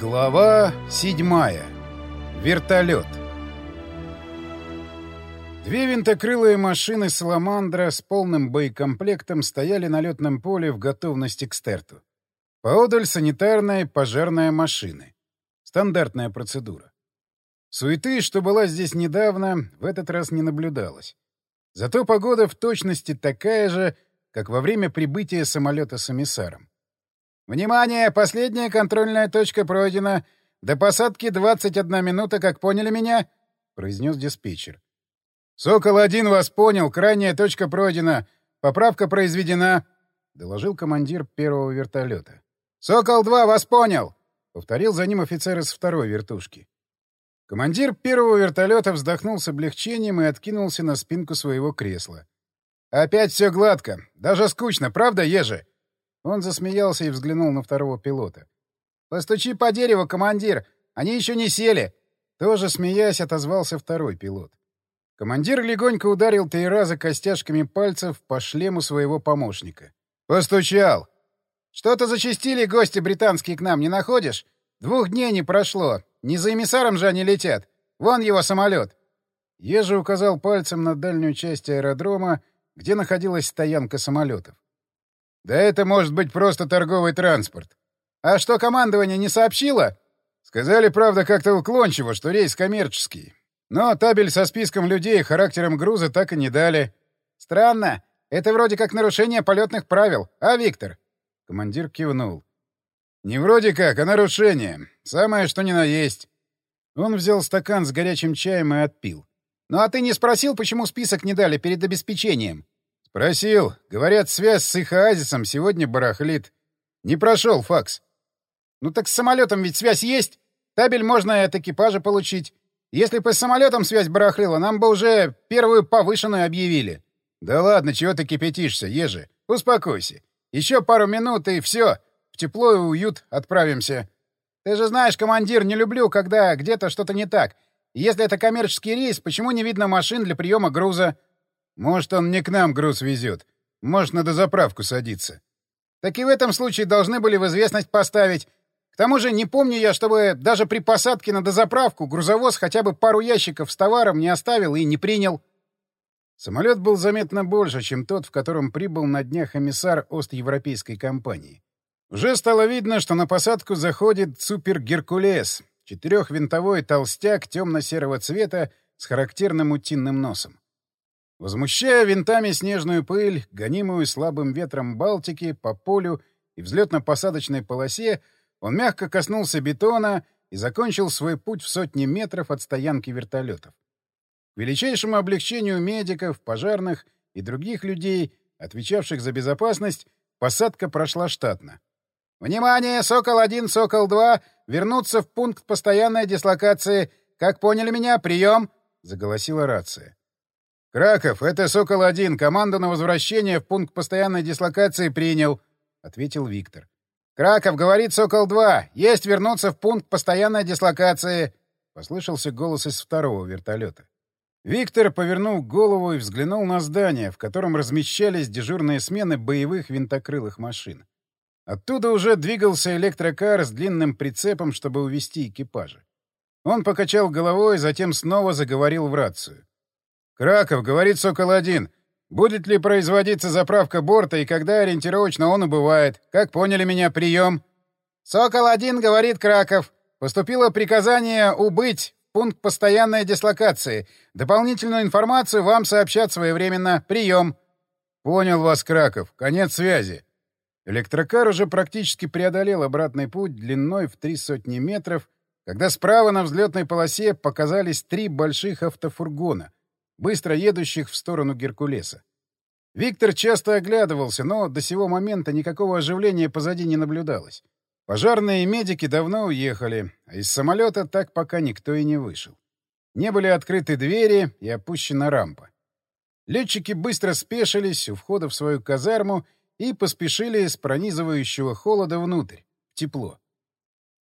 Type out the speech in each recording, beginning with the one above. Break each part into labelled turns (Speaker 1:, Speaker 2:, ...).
Speaker 1: Глава седьмая. Вертолет. Две винтокрылые машины «Саламандра» с полным боекомплектом стояли на летном поле в готовности к старту. Поодаль санитарная пожарная машины. Стандартная процедура. Суеты, что была здесь недавно, в этот раз не наблюдалось. Зато погода в точности такая же, как во время прибытия самолета с эмиссаром. «Внимание! Последняя контрольная точка пройдена. До посадки 21 минута, как поняли меня?» — произнес диспетчер. «Сокол-1 вас понял. Крайняя точка пройдена. Поправка произведена», — доложил командир первого вертолета. «Сокол-2 вас понял!» — повторил за ним офицер из второй вертушки. Командир первого вертолета вздохнул с облегчением и откинулся на спинку своего кресла. «Опять все гладко. Даже скучно, правда, Ежи?» Он засмеялся и взглянул на второго пилота. «Постучи по дереву, командир! Они еще не сели!» Тоже смеясь, отозвался второй пилот. Командир легонько ударил три раза костяшками пальцев по шлему своего помощника. «Постучал!» «Что-то зачистили гости британские к нам, не находишь? Двух дней не прошло. Не за эмиссаром же они летят. Вон его самолет!» Ежи указал пальцем на дальнюю часть аэродрома, где находилась стоянка самолетов. Да это может быть просто торговый транспорт. А что командование не сообщило? Сказали, правда, как-то уклончиво, что рейс коммерческий. Но табель со списком людей и характером груза так и не дали. Странно. Это вроде как нарушение полетных правил. А, Виктор? Командир кивнул. Не вроде как, а нарушение. Самое, что ни на есть. Он взял стакан с горячим чаем и отпил. «Ну а ты не спросил, почему список не дали перед обеспечением?» «Спросил. Говорят, связь с их оазисом сегодня барахлит. Не прошел факс». «Ну так с самолетом ведь связь есть. Табель можно от экипажа получить. Если бы с самолетом связь барахлила, нам бы уже первую повышенную объявили». «Да ладно, чего ты кипятишься, ежи? Успокойся. Еще пару минут и все. В тепло и уют отправимся». «Ты же знаешь, командир, не люблю, когда где-то что-то не так. Если это коммерческий рейс, почему не видно машин для приема груза?» Может, он не к нам груз везет. Может, на дозаправку садиться. Так и в этом случае должны были в известность поставить. К тому же не помню я, чтобы даже при посадке на дозаправку грузовоз хотя бы пару ящиков с товаром не оставил и не принял. Самолет был заметно больше, чем тот, в котором прибыл на днях эмиссар Ост-Европейской компании. Уже стало видно, что на посадку заходит супер-геркулес, четырехвинтовой толстяк темно-серого цвета с характерным утиным носом. Возмущая винтами снежную пыль, гонимую слабым ветром Балтики по полю и взлетно-посадочной полосе, он мягко коснулся бетона и закончил свой путь в сотни метров от стоянки вертолетов. К величайшему облегчению медиков, пожарных и других людей, отвечавших за безопасность, посадка прошла штатно. «Внимание! Сокол-1, Сокол-2! Вернуться в пункт постоянной дислокации! Как поняли меня? Прием!» — заголосила рация. «Краков, это «Сокол-1». Команду на возвращение в пункт постоянной дислокации принял», — ответил Виктор. «Краков, говорит «Сокол-2». Есть вернуться в пункт постоянной дислокации», — послышался голос из второго вертолета. Виктор повернул голову и взглянул на здание, в котором размещались дежурные смены боевых винтокрылых машин. Оттуда уже двигался электрокар с длинным прицепом, чтобы увести экипажи. Он покачал головой, затем снова заговорил в рацию. «Краков, говорит Сокол-1. Будет ли производиться заправка борта и когда ориентировочно он убывает? Как поняли меня, прием?» «Сокол-1, говорит Краков. Поступило приказание убыть пункт постоянной дислокации. Дополнительную информацию вам сообщат своевременно. Прием!» «Понял вас, Краков. Конец связи». Электрокар уже практически преодолел обратный путь длиной в три сотни метров, когда справа на взлетной полосе показались три больших автофургона — быстро едущих в сторону Геркулеса. Виктор часто оглядывался, но до сего момента никакого оживления позади не наблюдалось. Пожарные и медики давно уехали, а из самолета так пока никто и не вышел. Не были открыты двери и опущена рампа. Летчики быстро спешились у входа в свою казарму и поспешили с пронизывающего холода внутрь, в тепло.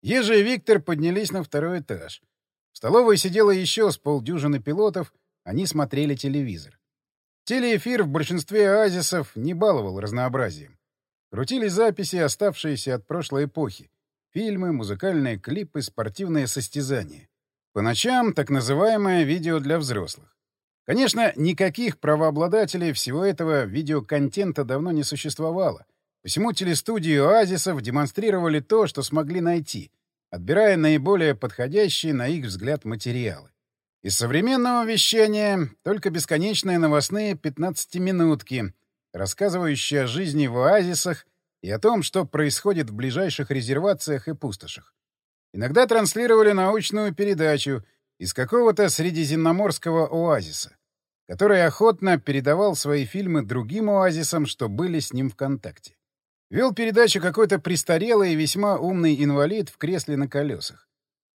Speaker 1: Ежи и Виктор поднялись на второй этаж. В столовой сидело еще с полдюжины пилотов — они смотрели телевизор. Телеэфир в большинстве оазисов не баловал разнообразием. Крутили записи, оставшиеся от прошлой эпохи. Фильмы, музыкальные клипы, спортивные состязания. По ночам так называемое видео для взрослых. Конечно, никаких правообладателей всего этого видеоконтента давно не существовало. Посему телестудии «Оазисов» демонстрировали то, что смогли найти, отбирая наиболее подходящие, на их взгляд, материалы. Из современного вещания только бесконечные новостные 15-минутки, рассказывающие о жизни в оазисах и о том, что происходит в ближайших резервациях и пустошах. Иногда транслировали научную передачу из какого-то средиземноморского оазиса, который охотно передавал свои фильмы другим оазисам, что были с ним в контакте. Вел передачу какой-то престарелый и весьма умный инвалид в кресле на колесах.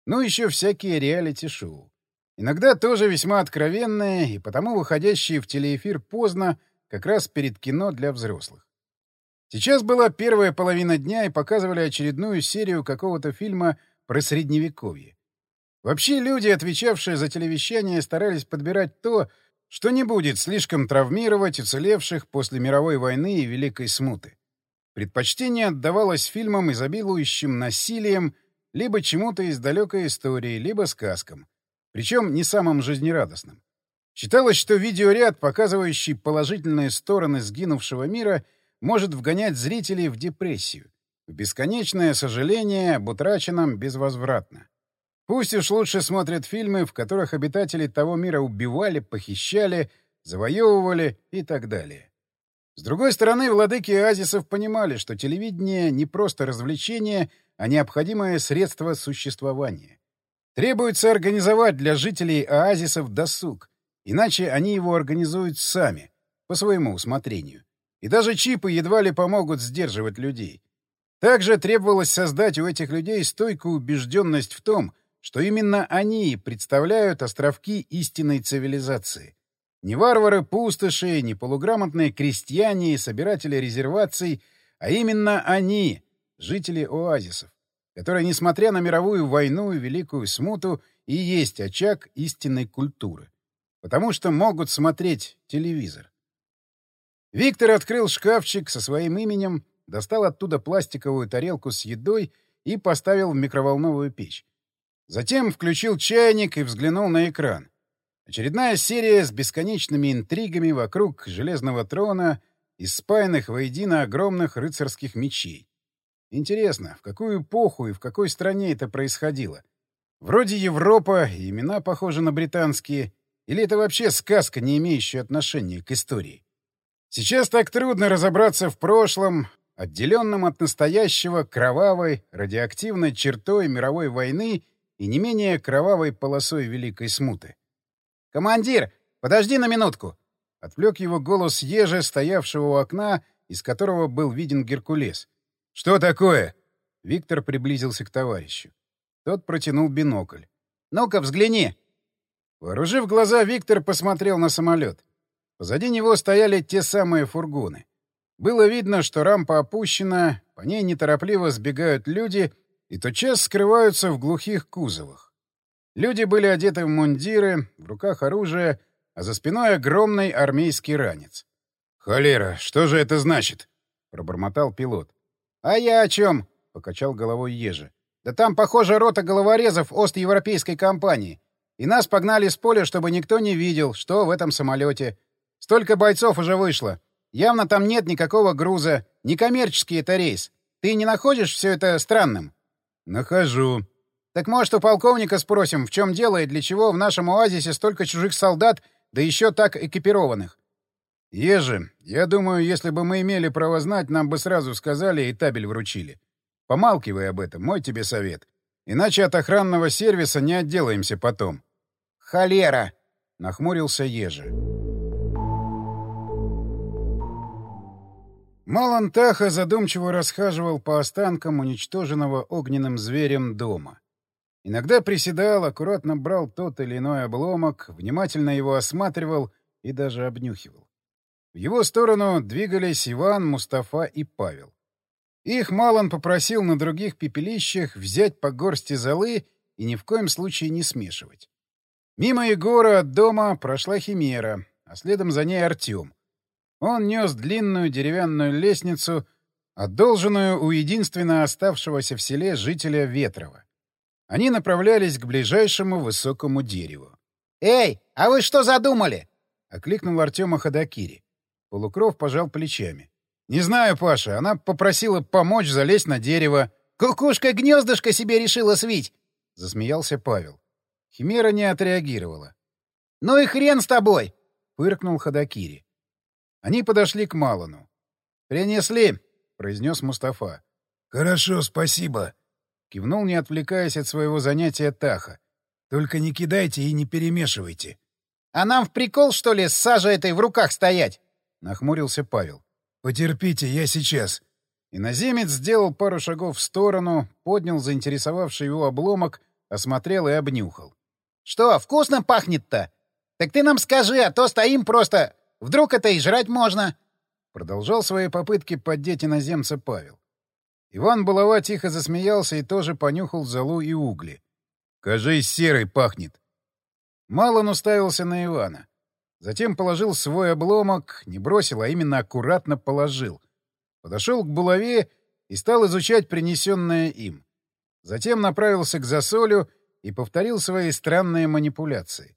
Speaker 1: Ну, еще всякие реалити-шоу. Иногда тоже весьма откровенные и потому выходящие в телеэфир поздно, как раз перед кино для взрослых. Сейчас была первая половина дня и показывали очередную серию какого-то фильма про Средневековье. Вообще люди, отвечавшие за телевещание, старались подбирать то, что не будет слишком травмировать уцелевших после мировой войны и Великой Смуты. Предпочтение отдавалось фильмам, изобилующим насилием, либо чему-то из далекой истории, либо сказкам. Причем не самым жизнерадостным. Считалось, что видеоряд, показывающий положительные стороны сгинувшего мира, может вгонять зрителей в депрессию, в бесконечное сожаление об утраченном безвозвратно. Пусть уж лучше смотрят фильмы, в которых обитатели того мира убивали, похищали, завоевывали и так далее. С другой стороны, владыки оазисов понимали, что телевидение не просто развлечение, а необходимое средство существования. Требуется организовать для жителей оазисов досуг, иначе они его организуют сами, по своему усмотрению. И даже чипы едва ли помогут сдерживать людей. Также требовалось создать у этих людей стойкую убежденность в том, что именно они представляют островки истинной цивилизации. Не варвары-пустоши, не полуграмотные крестьяне и собиратели резерваций, а именно они, жители оазисов, которые, несмотря на мировую войну и великую смуту, и есть очаг истинной культуры. Потому что могут смотреть телевизор. Виктор открыл шкафчик со своим именем, достал оттуда пластиковую тарелку с едой и поставил в микроволновую печь. Затем включил чайник и взглянул на экран. Очередная серия с бесконечными интригами вокруг Железного трона из спаянных воедино огромных рыцарских мечей. Интересно, в какую эпоху и в какой стране это происходило? Вроде Европа, имена похожи на британские, или это вообще сказка, не имеющая отношения к истории? Сейчас так трудно разобраться в прошлом, отделенном от настоящего кровавой, радиоактивной чертой мировой войны и не менее кровавой полосой Великой Смуты. «Командир, подожди на минутку!» — отвлек его голос ежа, стоявшего у окна, из которого был виден Геркулес. «Что такое?» Виктор приблизился к товарищу. Тот протянул бинокль. «Ну-ка, взгляни!» Вооружив глаза, Виктор посмотрел на самолет. Позади него стояли те самые фургоны. Было видно, что рампа опущена, по ней неторопливо сбегают люди — и тотчас скрываются в глухих кузовах. Люди были одеты в мундиры, в руках оружие, а за спиной огромный армейский ранец. «Холера, что же это значит?» — пробормотал пилот. «А я о чем?» — покачал головой Ежи. «Да там, похоже, рота головорезов Ост-Европейской компании. И нас погнали с поля, чтобы никто не видел, что в этом самолете. Столько бойцов уже вышло. Явно там нет никакого груза. Некоммерческий это рейс. Ты не находишь все это странным?» «Нахожу». «Так, может, у полковника спросим, в чем дело и для чего в нашем оазисе столько чужих солдат, да еще так экипированных?» «Ежи, я думаю, если бы мы имели право знать, нам бы сразу сказали и табель вручили. Помалкивай об этом, мой тебе совет. Иначе от охранного сервиса не отделаемся потом». «Холера!» — нахмурился Ежи. Малан Таха задумчиво расхаживал по останкам уничтоженного огненным зверем дома. Иногда приседал, аккуратно брал тот или иной обломок, внимательно его осматривал и даже обнюхивал. В его сторону двигались Иван, Мустафа и Павел. Их Малан попросил на других пепелищах взять по горсти золы и ни в коем случае не смешивать. Мимо Егора от дома прошла Химера, а следом за ней Артем. Он нес длинную деревянную лестницу, одолженную у единственно оставшегося в селе жителя Ветрова. Они направлялись к ближайшему высокому дереву.
Speaker 2: «Эй, а вы что задумали?»
Speaker 1: — окликнул Артема Ходокири. Полукров пожал плечами. «Не знаю, Паша. Она попросила помочь залезть на дерево».
Speaker 2: «Кукушка гнездышко себе решила свить!»
Speaker 1: — засмеялся Павел. Химера не отреагировала.
Speaker 2: «Ну и хрен с тобой!»
Speaker 1: — фыркнул Ходокири. Они подошли к Малану. «Принесли!» — произнес Мустафа.
Speaker 3: «Хорошо, спасибо!»
Speaker 1: — кивнул, не отвлекаясь от своего занятия Таха. «Только не кидайте и не перемешивайте».
Speaker 2: «А нам в прикол, что ли, с сажей этой в руках стоять?»
Speaker 1: — нахмурился Павел.
Speaker 3: «Потерпите, я сейчас».
Speaker 1: Иноземец сделал пару шагов в сторону, поднял заинтересовавший его обломок, осмотрел и обнюхал.
Speaker 2: «Что, вкусно пахнет-то? Так ты нам скажи, а то стоим просто. Вдруг это и жрать можно?»
Speaker 1: Продолжал свои попытки поддеть иноземца Павел. Иван Булава тихо засмеялся и тоже понюхал золу и угли. «Кажись, серой пахнет». Малон уставился на Ивана. Затем положил свой обломок, не бросил, а именно аккуратно положил. Подошел к булаве и стал изучать принесенное им. Затем направился к засолю и повторил свои странные манипуляции.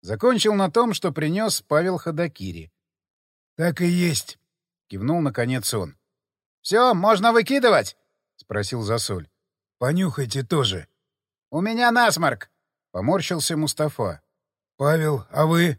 Speaker 1: Закончил на том, что принес Павел Ходокири.
Speaker 3: — Так и есть, —
Speaker 1: кивнул наконец он.
Speaker 2: — Все, можно выкидывать?
Speaker 1: — спросил засоль.
Speaker 3: — Понюхайте тоже.
Speaker 2: — У меня насморк, —
Speaker 1: поморщился Мустафа.
Speaker 3: — Павел, а вы?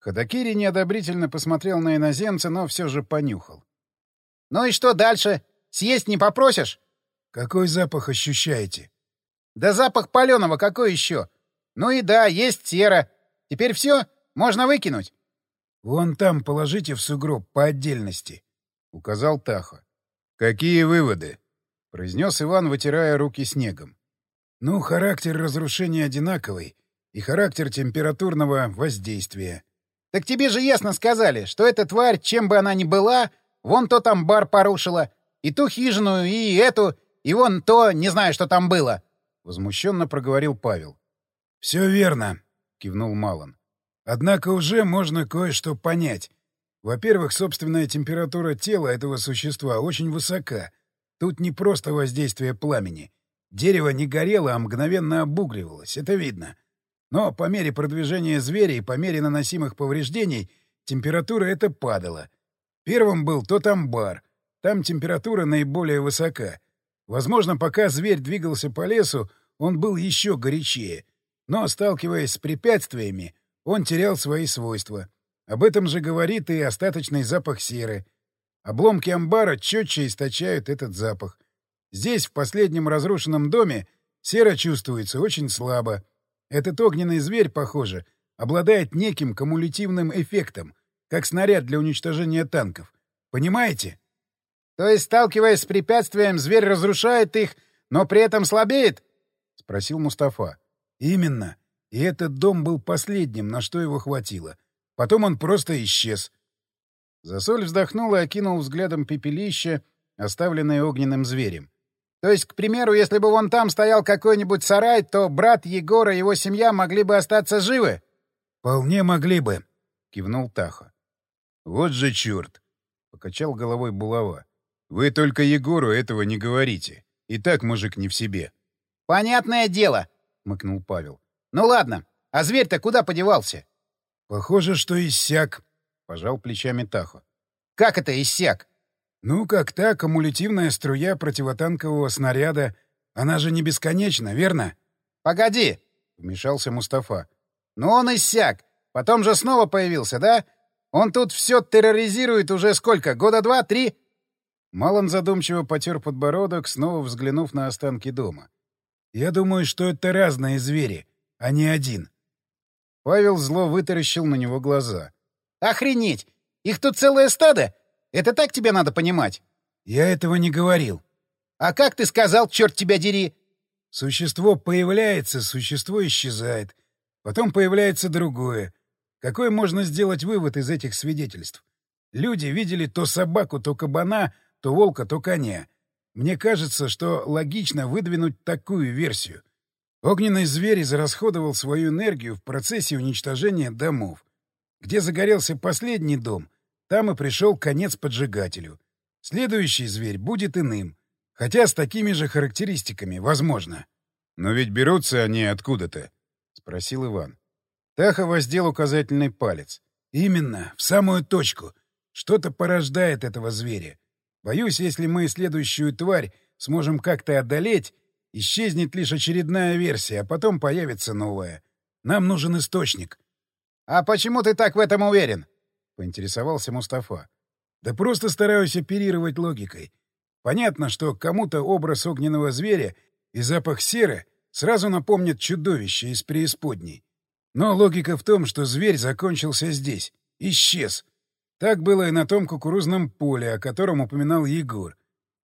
Speaker 1: Ходокири неодобрительно посмотрел на иноземца, но все же понюхал.
Speaker 2: — Ну и что дальше? Съесть не попросишь?
Speaker 3: — Какой запах ощущаете?
Speaker 2: — Да запах паленого какой еще? Ну и да, есть сера. Теперь все? Можно выкинуть?
Speaker 3: — Вон там положите в сугроб по отдельности, —
Speaker 1: указал Таха. — Какие выводы? — произнес Иван, вытирая руки снегом.
Speaker 3: — Ну, характер разрушения одинаковый и характер температурного воздействия.
Speaker 2: Так тебе же ясно сказали, что эта тварь, чем бы она ни была, вон то там бар порушила, и ту хижину, и эту, и вон то, не знаю, что там было.
Speaker 1: Возмущенно проговорил Павел.
Speaker 3: — Все верно, — кивнул Малон. — Однако уже можно кое-что понять. Во-первых, собственная температура тела этого существа очень высока. Тут не просто воздействие пламени. Дерево не горело, а мгновенно обугливалось. Это видно. Но по мере продвижения зверя и по мере наносимых повреждений температура эта падала. Первым был тот амбар. Там температура наиболее высока. Возможно, пока зверь двигался по лесу, он был еще горячее. Но, сталкиваясь с препятствиями, он терял свои свойства. Об этом же говорит и остаточный запах серы. Обломки амбара четче источают этот запах. Здесь, в последнем разрушенном доме, сера чувствуется очень слабо. Этот огненный зверь, похоже, обладает неким кумулятивным эффектом, как снаряд для уничтожения танков. Понимаете?
Speaker 2: То есть, сталкиваясь с препятствием, зверь разрушает их, но при этом слабеет?
Speaker 1: — спросил Мустафа.
Speaker 3: — Именно. И этот дом был последним, на что его хватило. Потом он просто исчез.
Speaker 1: Засоль вздохнул и окинул взглядом пепелище, оставленное огненным зверем.
Speaker 2: То есть, к примеру, если бы вон там стоял какой-нибудь сарай, то брат Егора и его семья могли бы остаться живы?
Speaker 3: — Вполне могли бы, —
Speaker 1: кивнул Таха. — Вот же черт! — покачал головой булава. — Вы только Егору этого не говорите. И так мужик не в себе.
Speaker 2: — Понятное дело, — мыкнул Павел. — Ну ладно, а зверь-то куда подевался?
Speaker 3: — Похоже, что иссяк, —
Speaker 1: пожал плечами Таха.
Speaker 2: — Как это иссяк?
Speaker 3: Ну, как та кумулятивная струя противотанкового снаряда. Она же не бесконечна, верно?
Speaker 2: — Погоди, — вмешался Мустафа. — Ну он иссяк. Потом же снова появился, да? Он тут все терроризирует уже сколько? Года два, три?
Speaker 1: Малон задумчиво потер подбородок, снова взглянув на останки дома.
Speaker 3: — Я думаю, что это разные звери, а не один.
Speaker 1: Павел зло вытаращил на него глаза.
Speaker 2: — Охренеть! Их тут целое стадо! Это так тебе надо понимать?
Speaker 3: — Я этого не говорил.
Speaker 2: — А как ты сказал, черт тебя дери?
Speaker 3: — Существо появляется, существо исчезает. Потом появляется другое. Какой можно сделать вывод из этих свидетельств? Люди видели то собаку, то кабана, то волка, то коня. Мне кажется, что логично выдвинуть такую версию. Огненный зверь израсходовал свою энергию в процессе уничтожения домов. Где загорелся последний дом — там и пришел конец поджигателю. Следующий зверь будет иным. Хотя с такими же характеристиками, возможно.
Speaker 1: — Но ведь берутся они откуда-то? — спросил Иван. Таха воздел указательный палец.
Speaker 3: — Именно, в самую точку. Что-то порождает этого зверя. Боюсь, если мы следующую тварь сможем как-то одолеть, исчезнет лишь очередная версия, а потом появится новая. Нам нужен источник.
Speaker 2: — А почему ты так в этом уверен?
Speaker 1: — поинтересовался Мустафа.
Speaker 3: — Да просто стараюсь оперировать логикой. Понятно, что кому-то образ огненного зверя и запах серы сразу напомнят чудовище из преисподней. Но логика в том, что зверь закончился здесь, исчез. Так было и на том кукурузном поле, о котором упоминал Егор.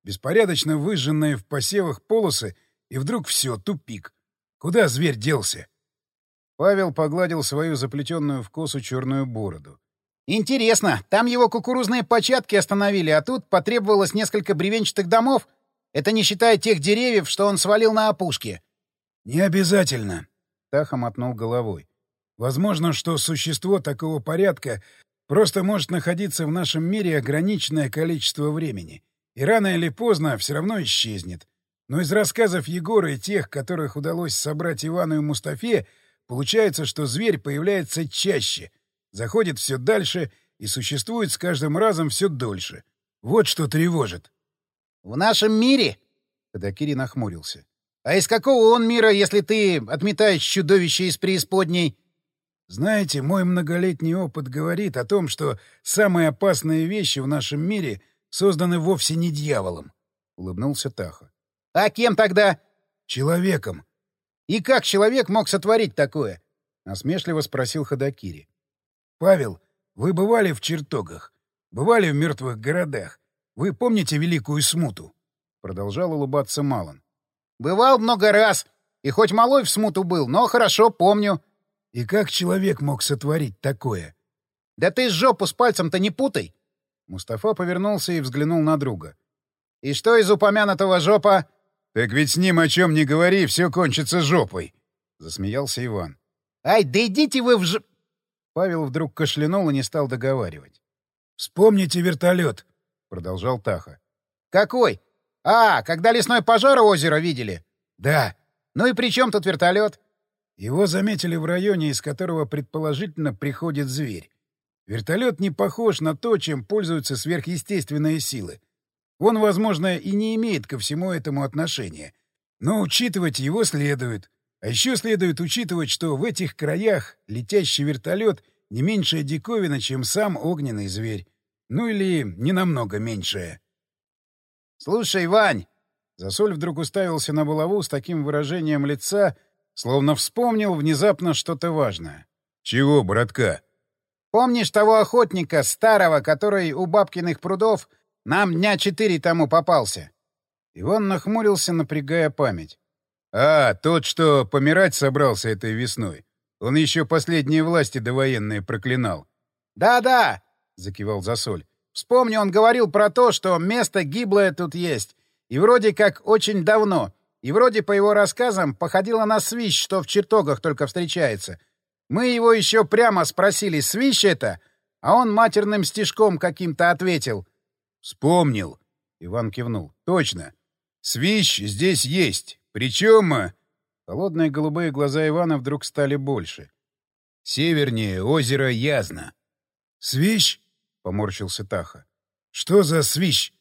Speaker 3: Беспорядочно выжженные в посевах полосы, и вдруг все, тупик. Куда зверь делся?
Speaker 1: Павел погладил свою заплетенную в косу черную бороду.
Speaker 2: «Интересно, там его кукурузные початки остановили, а тут потребовалось несколько бревенчатых домов? Это не считая тех деревьев, что он свалил на опушке».
Speaker 3: «Не обязательно», —
Speaker 1: Таха мотнул головой.
Speaker 3: «Возможно, что существо такого порядка просто может находиться в нашем мире ограниченное количество времени, и рано или поздно все равно исчезнет. Но из рассказов Егора и тех, которых удалось собрать Ивану и Мустафе, получается, что зверь появляется чаще — заходит все дальше и существует с каждым разом все дольше. Вот что тревожит.
Speaker 2: — В нашем мире? — Кадакири нахмурился. — А из какого он мира, если ты отметаешь чудовище из преисподней?
Speaker 3: — Знаете, мой многолетний опыт говорит о том, что самые опасные вещи в нашем мире созданы вовсе не дьяволом, — улыбнулся Таха.
Speaker 2: — А кем тогда?
Speaker 3: — Человеком.
Speaker 2: — И как человек мог сотворить такое? — насмешливо спросил Ходокири.
Speaker 3: Павел, вы бывали в чертогах? Бывали в мертвых городах? Вы помните Великую Смуту? Продолжал улыбаться Малон.
Speaker 2: Бывал много раз. И хоть малой в смуту был, но хорошо помню.
Speaker 3: И как человек мог сотворить такое?
Speaker 2: Да ты жопу с пальцем-то не путай.
Speaker 1: Мустафа повернулся и взглянул на друга.
Speaker 2: И что из упомянутого жопа?
Speaker 1: Так ведь с ним о чем не говори, все кончится жопой. Засмеялся Иван.
Speaker 2: Ай, да идите вы в ж...
Speaker 1: Павел вдруг кашлянул и не стал договаривать.
Speaker 3: «Вспомните вертолет», —
Speaker 1: продолжал Таха.
Speaker 2: «Какой? А, когда лесной пожар у озера видели?»
Speaker 3: «Да».
Speaker 2: «Ну и при чем тут вертолет?»
Speaker 3: Его заметили в районе, из которого предположительно приходит зверь. Вертолет не похож на то, чем пользуются сверхъестественные силы. Он, возможно, и не имеет ко всему этому отношения. Но учитывать его следует. А еще следует учитывать, что в этих краях летящий вертолет не меньшая диковина, чем сам огненный зверь. Ну или не намного меньшая.
Speaker 2: «Слушай, Вань!»
Speaker 1: Засоль вдруг уставился на булаву с таким выражением лица, словно вспомнил внезапно что-то важное. «Чего, братка?»
Speaker 2: «Помнишь того охотника, старого, который у бабкиных прудов нам дня четыре тому попался?»
Speaker 1: Иван нахмурился, напрягая память. А, тот, что помирать собрался этой весной. Он еще последние власти довоенные проклинал.
Speaker 2: «Да-да», — закивал
Speaker 1: Засоль.
Speaker 2: «Вспомни, он говорил про то, что место гиблое тут есть. И вроде как очень давно. И вроде, по его рассказам, походило на свищ, что в чертогах только встречается. Мы его еще прямо спросили, свищ это? А он матерным стишком каким-то ответил».
Speaker 1: «Вспомнил», — Иван кивнул. «Точно. Свищ здесь есть. Причем... Э, холодные голубые глаза Ивана вдруг стали больше. Севернее озеро Язно.
Speaker 3: «Свищ?» — поморщился Таха. «Что за свищ?»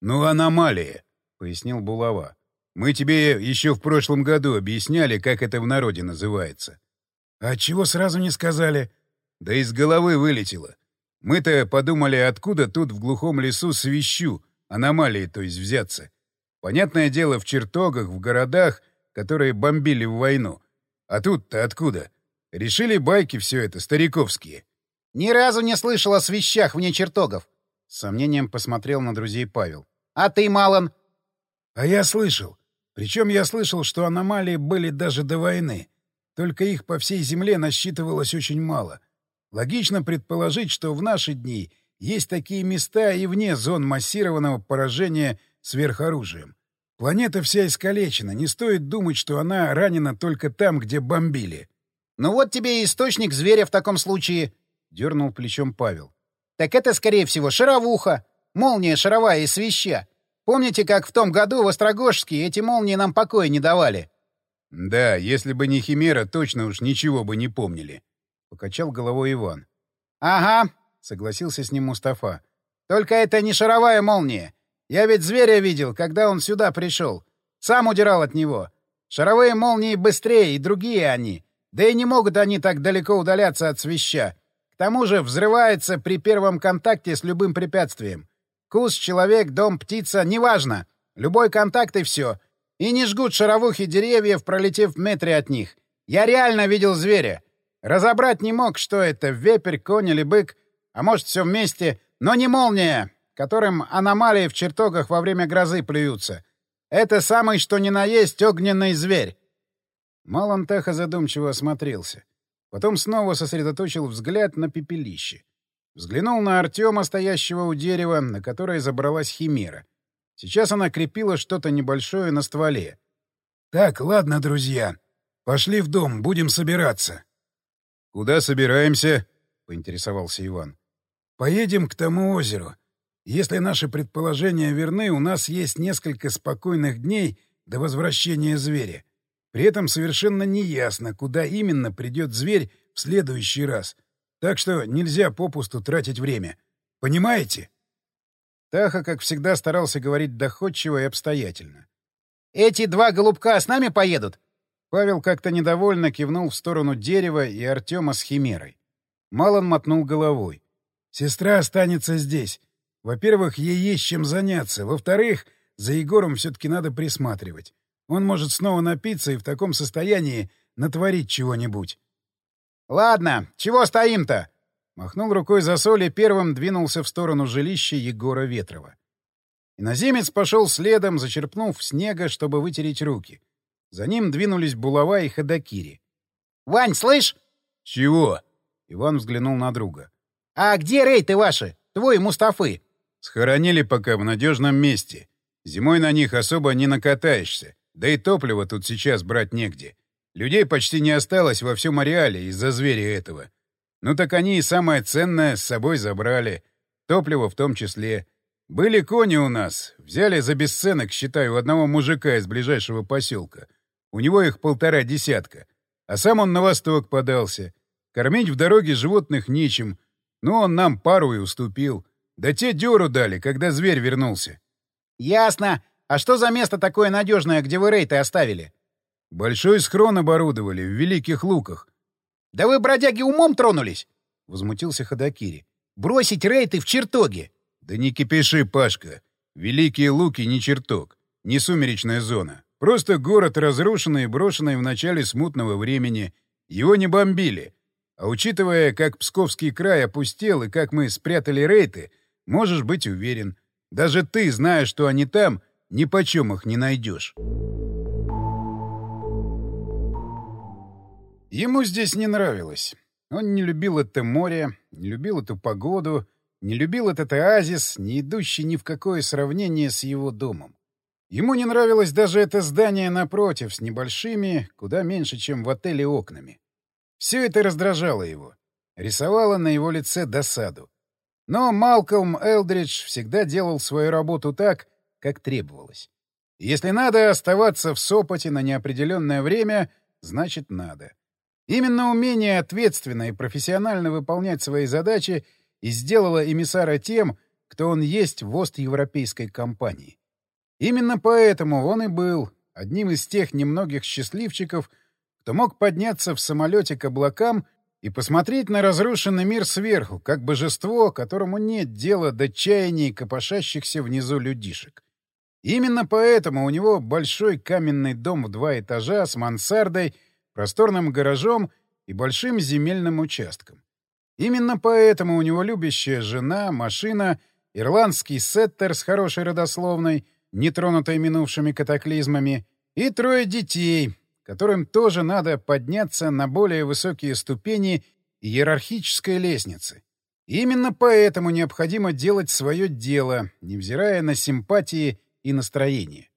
Speaker 1: «Ну, аномалия», — пояснил Булава. «Мы тебе еще в прошлом году объясняли, как это в народе называется».
Speaker 3: «А чего сразу не сказали?»
Speaker 1: «Да из головы вылетело. Мы-то подумали, откуда тут в глухом лесу свищу, аномалии, то есть взяться. Понятное дело, в чертогах, в городах, которые бомбили в войну. А тут-то откуда? Решили байки все это, стариковские.
Speaker 2: — Ни разу не слышал о свищах вне чертогов.
Speaker 1: С сомнением посмотрел на друзей Павел.
Speaker 2: — А ты, Малон?
Speaker 3: — А я слышал. Причем я слышал, что аномалии были даже до войны. Только их по всей Земле насчитывалось очень мало. Логично предположить, что в наши дни есть такие места и вне зон массированного поражения сверхоружием. Планета вся искалечена, не стоит думать, что она ранена только там, где бомбили.
Speaker 2: — Ну вот тебе и источник зверя в таком случае, — дернул плечом Павел. — Так это, скорее всего, шаровуха. молния шаровая и свища. Помните, как в том году в Острогожске эти молнии нам покоя не давали?
Speaker 1: — Да, если бы не Химера, точно уж ничего бы не помнили. — покачал головой Иван.
Speaker 2: — Ага, — согласился с ним Мустафа. — Только это не шаровая молния. Я ведь зверя видел, когда он сюда пришел. Сам удирал от него. Шаровые молнии быстрее, и другие они. Да и не могут они так далеко удаляться от свища. К тому же взрывается при первом контакте с любым препятствием. Кус, человек, дом, птица — неважно. Любой контакт и все. И не жгут шаровухи деревьев, пролетев в метре от них. Я реально видел зверя. Разобрать не мог, что это — вепрь, конь или бык, а может, все вместе, но не молния, которым аномалии в чертогах во время грозы плюются. Это самый что ни на есть огненный зверь.
Speaker 1: Малантаха задумчиво осмотрелся. Потом снова сосредоточил взгляд на пепелище. Взглянул на Артема, стоящего у дерева, на которое забралась химера. Сейчас она крепила что-то небольшое на стволе.
Speaker 3: «Так, ладно, друзья. Пошли в дом, будем собираться».
Speaker 1: «Куда собираемся?» — поинтересовался Иван.
Speaker 3: «Поедем к тому озеру. Если наши предположения верны, у нас есть несколько спокойных дней до возвращения зверя. При этом совершенно неясно, куда именно придет зверь в следующий раз. Так что нельзя попусту тратить время. Понимаете?
Speaker 1: Таха, как всегда, старался говорить доходчиво и обстоятельно.
Speaker 2: «Эти два голубка с нами поедут?»
Speaker 1: Павел как-то недовольно кивнул в сторону дерева и Артема с химерой. Малон мотнул головой.
Speaker 3: «Сестра останется здесь. Во-первых, ей есть чем заняться. Во-вторых, за Егором все-таки надо присматривать. Он может снова напиться и в таком состоянии натворить чего-нибудь.
Speaker 2: «Ладно, чего стоим-то?»
Speaker 1: Махнул рукой за соль и первым двинулся в сторону жилища Егора Ветрова. Иноземец пошел следом, зачерпнув снега, чтобы вытереть руки. За ним двинулись Булава и Ходокири.
Speaker 2: «Вань, слышь?»
Speaker 1: «Чего?» — Иван взглянул на друга.
Speaker 2: «А где рейты ваши? Твой Мустафы?»
Speaker 1: «Схоронили пока в надежном месте. Зимой на них особо не накатаешься. Да и топливо тут сейчас брать негде. Людей почти не осталось во всем ареале из-за зверя этого. Ну так они и самое ценное с собой забрали. Топливо в том числе. Были кони у нас. Взяли за бесценок, считаю, одного мужика из ближайшего поселка. У него их полтора десятка. А сам он на восток подался. Кормить в дороге животных нечем. Но он нам пару и уступил. Да те дёру дали, когда зверь вернулся.
Speaker 2: — Ясно. А что за место такое надежное, где вы рейты оставили?
Speaker 1: Большой схрон оборудовали в Великих Луках.
Speaker 2: — Да вы, бродяги, умом тронулись! — возмутился Ходокири. — Бросить рейты в чертоге!
Speaker 1: — Да не кипиши, Пашка. Великие Луки не чертог, не сумеречная зона. Просто город, разрушенный и брошенный в начале смутного времени. Его не бомбили. А учитывая, как Псковский край опустел и как мы спрятали рейты, можешь быть уверен. Даже ты, зная, что они там, ни почем их не найдешь. Ему здесь не нравилось. Он не любил это море, не любил эту погоду, не любил этот оазис, не идущий ни в какое сравнение с его домом. Ему не нравилось даже это здание напротив, с небольшими, куда меньше, чем в отеле, окнами. Все это раздражало его, рисовало на его лице досаду. Но Малкольм Элдридж всегда делал свою работу так, как требовалось. Если надо оставаться в Сопоте на неопределенное время, значит надо. Именно умение ответственно и профессионально выполнять свои задачи и сделало эмиссара тем, кто он есть в Ост-европейской компании. Именно поэтому он и был одним из тех немногих счастливчиков, кто мог подняться в самолете к облакам и посмотреть на разрушенный мир сверху, как божество, которому нет дела до чаяний копошащихся внизу людишек. Именно поэтому у него большой каменный дом в два этажа с мансардой — просторным гаражом и большим земельным участком. Именно поэтому у него любящая жена, машина, ирландский сеттер с хорошей родословной, нетронутой минувшими катаклизмами, и трое детей, которым тоже надо подняться на более высокие ступени иерархической лестницы. Именно поэтому необходимо делать свое дело, невзирая на симпатии и настроение.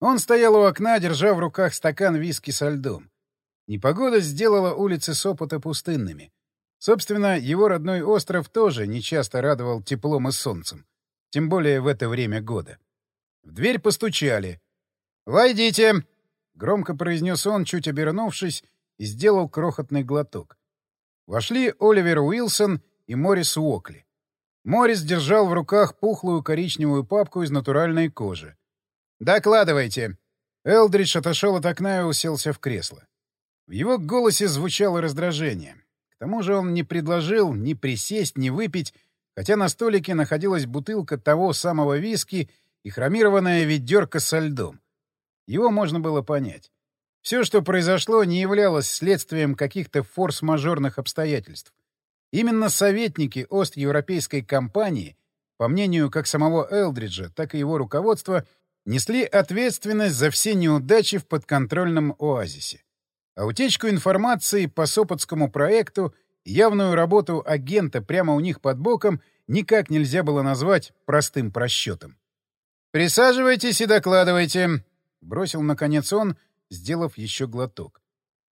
Speaker 1: Он стоял у окна, держа в руках стакан виски со льдом. Непогода сделала улицы Сопота пустынными. Собственно, его родной остров тоже нечасто радовал теплом и солнцем. тем более в это время года. В дверь постучали. «Войдите!» — громко произнес он, чуть обернувшись, и сделал крохотный глоток. Вошли Оливер Уилсон и Морис Уокли. Морис держал в руках пухлую коричневую папку из натуральной кожи. «Докладывайте!» Элдридж отошел от окна и уселся в кресло. В его голосе звучало раздражение. К тому же он не предложил ни присесть, ни выпить, хотя на столике находилась бутылка того самого виски и хромированная ведерко со льдом. Его можно было понять. Все, что произошло, не являлось следствием каких-то форс-мажорных обстоятельств. Именно советники Ост-Европейской компании, по мнению как самого Элдриджа, так и его руководства, несли ответственность за все неудачи в подконтрольном оазисе. А утечку информации по Сопотскому проекту явную работу агента прямо у них под боком никак нельзя было назвать простым просчетом. «Присаживайтесь и докладывайте», — бросил наконец он, сделав еще глоток.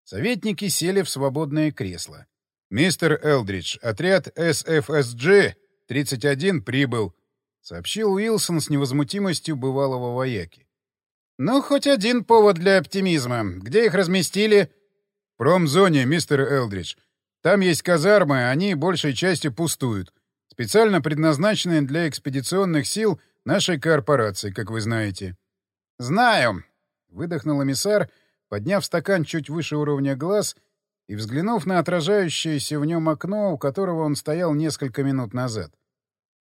Speaker 1: Советники сели в свободное кресло. «Мистер Элдридж, отряд СФСГ-31 прибыл», — сообщил Уилсон с невозмутимостью бывалого вояки. «Ну, хоть один повод для оптимизма. Где их разместили?» «В промзоне, мистер Элдридж. Там есть казармы, они большей частью пустуют. Специально предназначенные для экспедиционных сил нашей корпорации, как вы знаете». «Знаю», — выдохнул эмиссар, подняв стакан чуть выше уровня глаз и взглянув на отражающееся в нем окно, у которого он стоял несколько минут назад.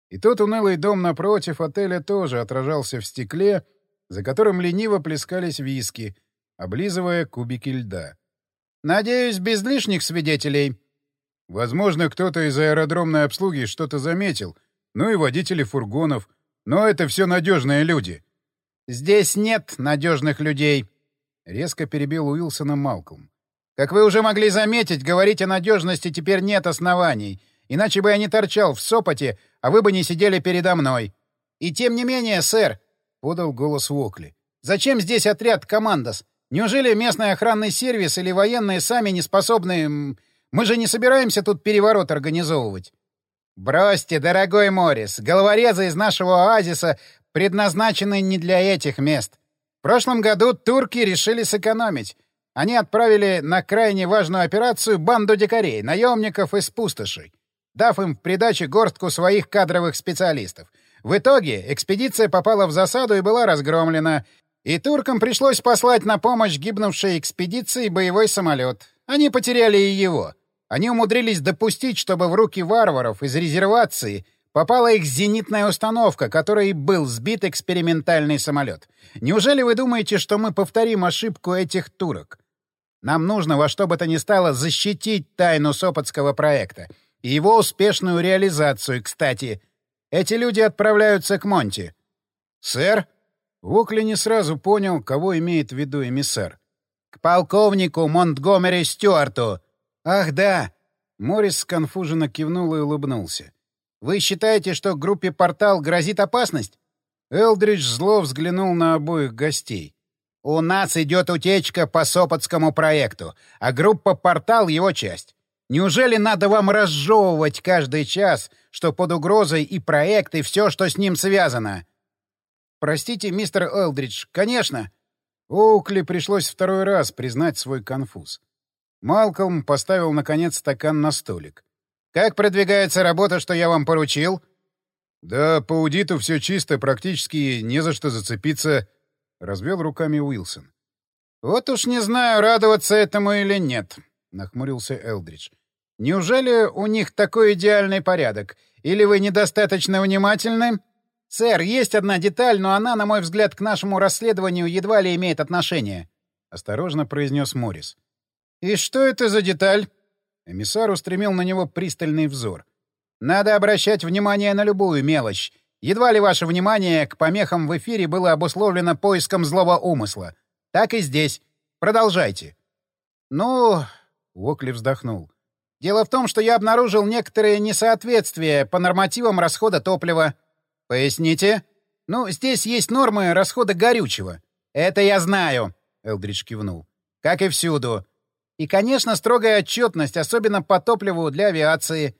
Speaker 1: И тот унылый дом напротив отеля тоже отражался в стекле, за которым лениво плескались виски, облизывая кубики льда. «Надеюсь, без лишних свидетелей». «Возможно, кто-то из аэродромной обслуги что-то заметил, ну и водители фургонов. Но это все надежные люди». «Здесь нет надежных людей», — резко перебил Уилсона Малком. Как вы уже могли заметить, говорить о надежности теперь нет оснований. Иначе бы я не торчал в Сопоте, а вы бы не сидели передо мной. И тем не менее, сэр, — подал голос Вокли, — зачем здесь отряд «Командос»? Неужели местный охранный сервис или военные сами не способны... Мы же не собираемся тут переворот организовывать. Бросьте, дорогой Моррис, головорезы из нашего оазиса предназначены не для этих мест. В прошлом году турки решили сэкономить. Они отправили на крайне важную операцию банду дикарей, наемников из пустошей, дав им в придачу горстку своих кадровых специалистов. В итоге экспедиция попала в засаду и была разгромлена, и туркам пришлось послать на помощь гибнувшей экспедиции боевой самолет. Они потеряли и его. Они умудрились допустить, чтобы в руки варваров из резервации попала их зенитная установка, которой был сбит экспериментальный самолет. Неужели вы думаете, что мы повторим ошибку этих турок? Нам нужно во что бы то ни стало защитить тайну Сопотского проекта. И его успешную реализацию, кстати. Эти люди отправляются к Монти. «Сэр?» Вокли не сразу понял, кого имеет в виду эмиссар. «К полковнику Монтгомери Стюарту!» «Ах, да!» Моррис сконфуженно кивнул и улыбнулся. «Вы считаете, что группе «Портал» грозит опасность?» Элдридж зло взглянул на обоих гостей. У нас идет утечка по Сопотскому проекту, а группа «Портал» — его часть. Неужели надо вам разжевывать каждый час, что под угрозой и проект, и все, что с ним связано? Простите, мистер Элдридж, конечно. Оукли пришлось второй раз признать свой конфуз. Малкольм поставил, наконец, стакан на столик. «Как продвигается работа, что я вам поручил?» «Да, по аудиту все чисто, практически не за что зацепиться», — развел руками Уилсон. «Вот уж не знаю, радоваться этому или нет», — нахмурился Элдридж. «Неужели у них такой идеальный порядок? Или вы недостаточно внимательны?» «Сэр, есть одна деталь, но она, на мой взгляд, к нашему расследованию едва ли имеет отношение», — осторожно произнес Моррис. «И что это за деталь?» Эмиссар устремил на него пристальный взор. «Надо обращать внимание на любую мелочь. Едва ли ваше внимание к помехам в эфире было обусловлено поиском злого умысла. Так и здесь. Продолжайте. Ну, Вокли вздохнул. Дело в том, что я обнаружил некоторые несоответствия по нормативам расхода топлива. Поясните? Ну, здесь есть нормы расхода горючего. Это я знаю, Элдридж кивнул. Как и всюду. И, конечно, строгая отчетность, особенно по топливу для авиации.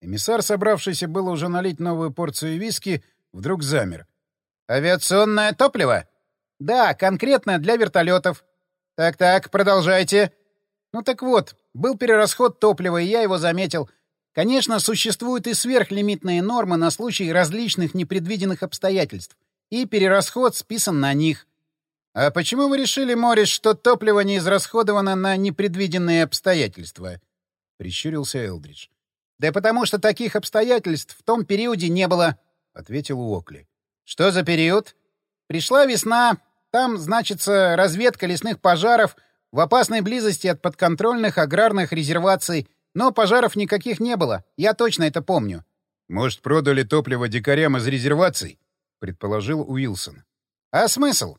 Speaker 1: Эмиссар, собравшийся было уже налить новую порцию виски, Вдруг замер.
Speaker 2: «Авиационное топливо?» «Да, конкретно для вертолетов». «Так-так, продолжайте». «Ну так вот, был перерасход топлива, и я его заметил. Конечно, существуют и сверхлимитные нормы на случай различных непредвиденных обстоятельств, и перерасход списан на них. А почему вы решили, Морис, что топливо не израсходовано на непредвиденные обстоятельства?» — прищурился Элдридж. «Да потому что таких обстоятельств в том периоде не было», — ответил Уокли. «Что за период?» «Пришла весна. Там, значится, разведка лесных пожаров в опасной близости от подконтрольных аграрных резерваций, но пожаров никаких не было. Я точно это помню».
Speaker 1: «Может, продали топливо дикарям из резерваций?» — предположил Уилсон.
Speaker 2: «А смысл?»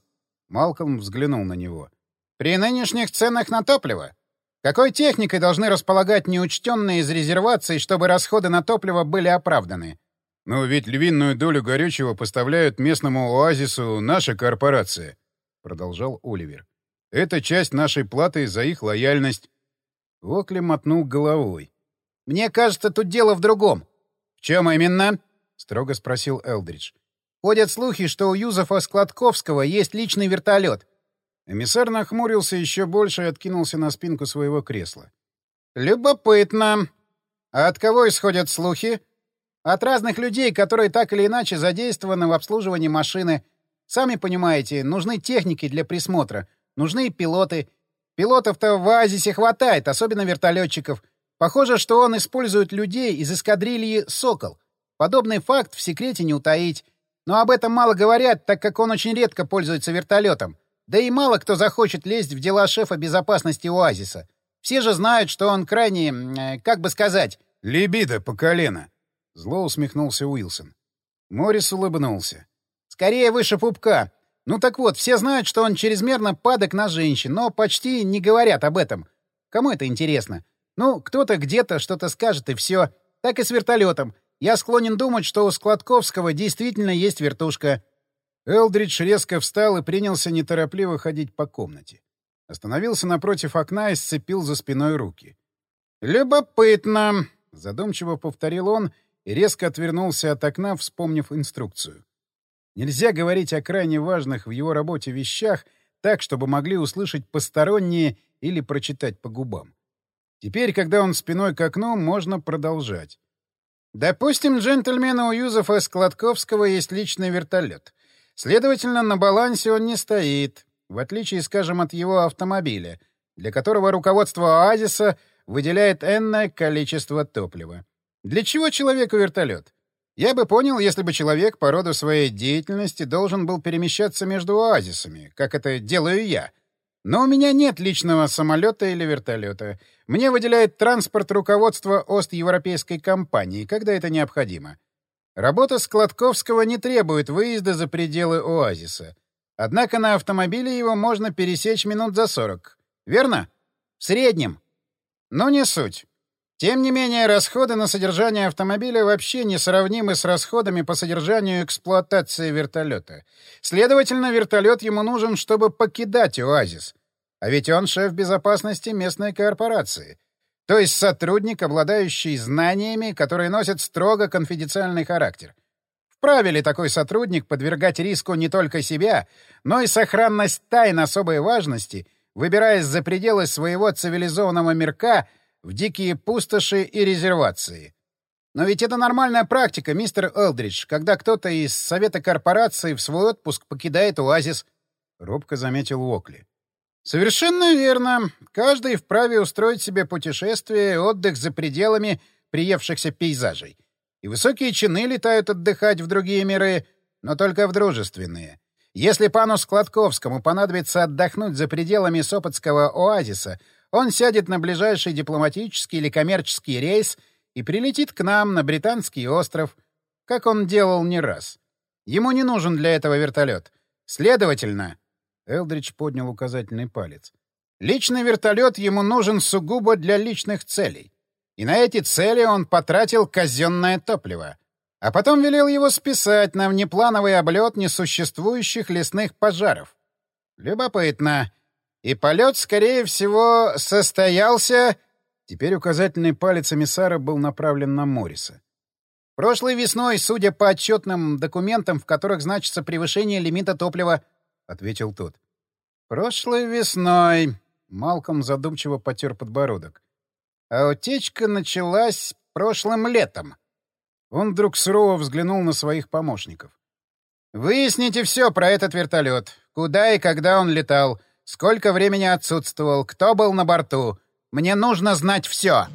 Speaker 2: Малкольм взглянул на него. «При нынешних ценах на топливо? Какой техникой должны располагать неучтенные из резерваций, чтобы расходы на топливо были оправданы?»
Speaker 1: «Ну, ведь львиную долю горючего поставляют местному оазису наша корпорация», — продолжал Оливер. «Это часть нашей платы за их лояльность». Окли мотнул головой.
Speaker 2: «Мне кажется, тут дело в другом».
Speaker 1: «В чем именно?»
Speaker 2: — строго спросил Элдридж. Ходят слухи, что у Юзефа Складковского есть личный вертолет.
Speaker 1: Эмиссар нахмурился еще больше и откинулся на спинку своего кресла.
Speaker 2: «Любопытно. А от кого исходят слухи?» «От разных людей, которые так или иначе задействованы в обслуживании машины. Сами понимаете, нужны техники для присмотра, нужны пилоты. Пилотов-то в оазисе хватает, особенно вертолетчиков. Похоже, что он использует людей из эскадрильи «Сокол». Подобный факт в секрете не утаить. Но об этом мало говорят, так как он очень редко пользуется вертолетом. Да и мало кто захочет лезть в дела шефа безопасности Оазиса. Все же знают, что он крайне, э, как бы сказать...
Speaker 1: — Либидо по колено. Зло усмехнулся Уилсон. Моррис улыбнулся.
Speaker 2: — Скорее выше пупка. Ну так вот, все знают, что он чрезмерно падок на женщин, но почти не говорят об этом. Кому это интересно? Ну, кто-то где-то что-то скажет, и все. Так и с вертолетом. Я склонен думать, что у Складковского действительно есть вертушка.
Speaker 1: Элдридж резко встал и принялся неторопливо ходить по комнате. Остановился напротив окна и сцепил за спиной руки.
Speaker 2: «Любопытно!»
Speaker 1: — задумчиво повторил он и резко отвернулся от окна, вспомнив инструкцию. Нельзя говорить о крайне важных в его работе вещах так, чтобы могли услышать посторонние или прочитать по губам. Теперь, когда он спиной к окну, можно продолжать.
Speaker 2: Допустим, джентльмена у Юзефа Складковского есть личный вертолет. Следовательно, на балансе он не стоит, в отличие, скажем, от его автомобиля, для которого руководство Оазиса выделяет энное количество топлива. Для чего человеку вертолет? Я бы понял, если бы человек по роду своей деятельности должен был перемещаться между оазисами, как это делаю я — но у меня нет личного самолета или вертолета. Мне выделяет транспорт руководства Ост-Европейской компании, когда это необходимо. Работа Складковского не требует выезда за пределы оазиса. Однако на автомобиле его можно пересечь минут за сорок. Верно? В среднем. Но не суть. Тем не менее, расходы на содержание автомобиля вообще несравнимы с расходами по содержанию и эксплуатации вертолета. Следовательно, вертолет ему нужен, чтобы покидать оазис. А ведь он шеф безопасности местной корпорации. То есть сотрудник, обладающий знаниями, которые носят строго конфиденциальный характер. Вправе ли такой сотрудник подвергать риску не только себя, но и сохранность тайн особой важности, выбираясь за пределы своего цивилизованного мирка в дикие пустоши и резервации? Но ведь это нормальная практика, мистер Элдридж, когда кто-то из совета корпорации в свой отпуск покидает оазис. Робко заметил Уокли. Совершенно верно. Каждый вправе устроить себе путешествие, отдых за пределами приевшихся пейзажей. И высокие чины летают отдыхать в другие миры, но только в дружественные. Если пану Складковскому понадобится отдохнуть за пределами Сопотского оазиса, он сядет на ближайший дипломатический или коммерческий рейс и прилетит к нам на Британский остров, как он делал не раз. Ему не нужен для этого вертолет. Следовательно, Элдридж поднял указательный палец. «Личный вертолет ему нужен сугубо для личных целей. И на эти цели он потратил казенное топливо. А потом велел его списать на внеплановый облет несуществующих лесных пожаров. Любопытно. И полет, скорее всего, состоялся...» Теперь указательный палец эмиссара был направлен на Морриса. Прошлой весной, судя по отчетным документам, в которых значится превышение лимита топлива, — ответил тот. Прошлой весной. Малком задумчиво потер подбородок. А утечка началась прошлым летом. Он вдруг сурово взглянул на своих помощников. «Выясните все про этот вертолет. Куда и когда он летал, сколько времени отсутствовал, кто был на борту. Мне нужно знать все!»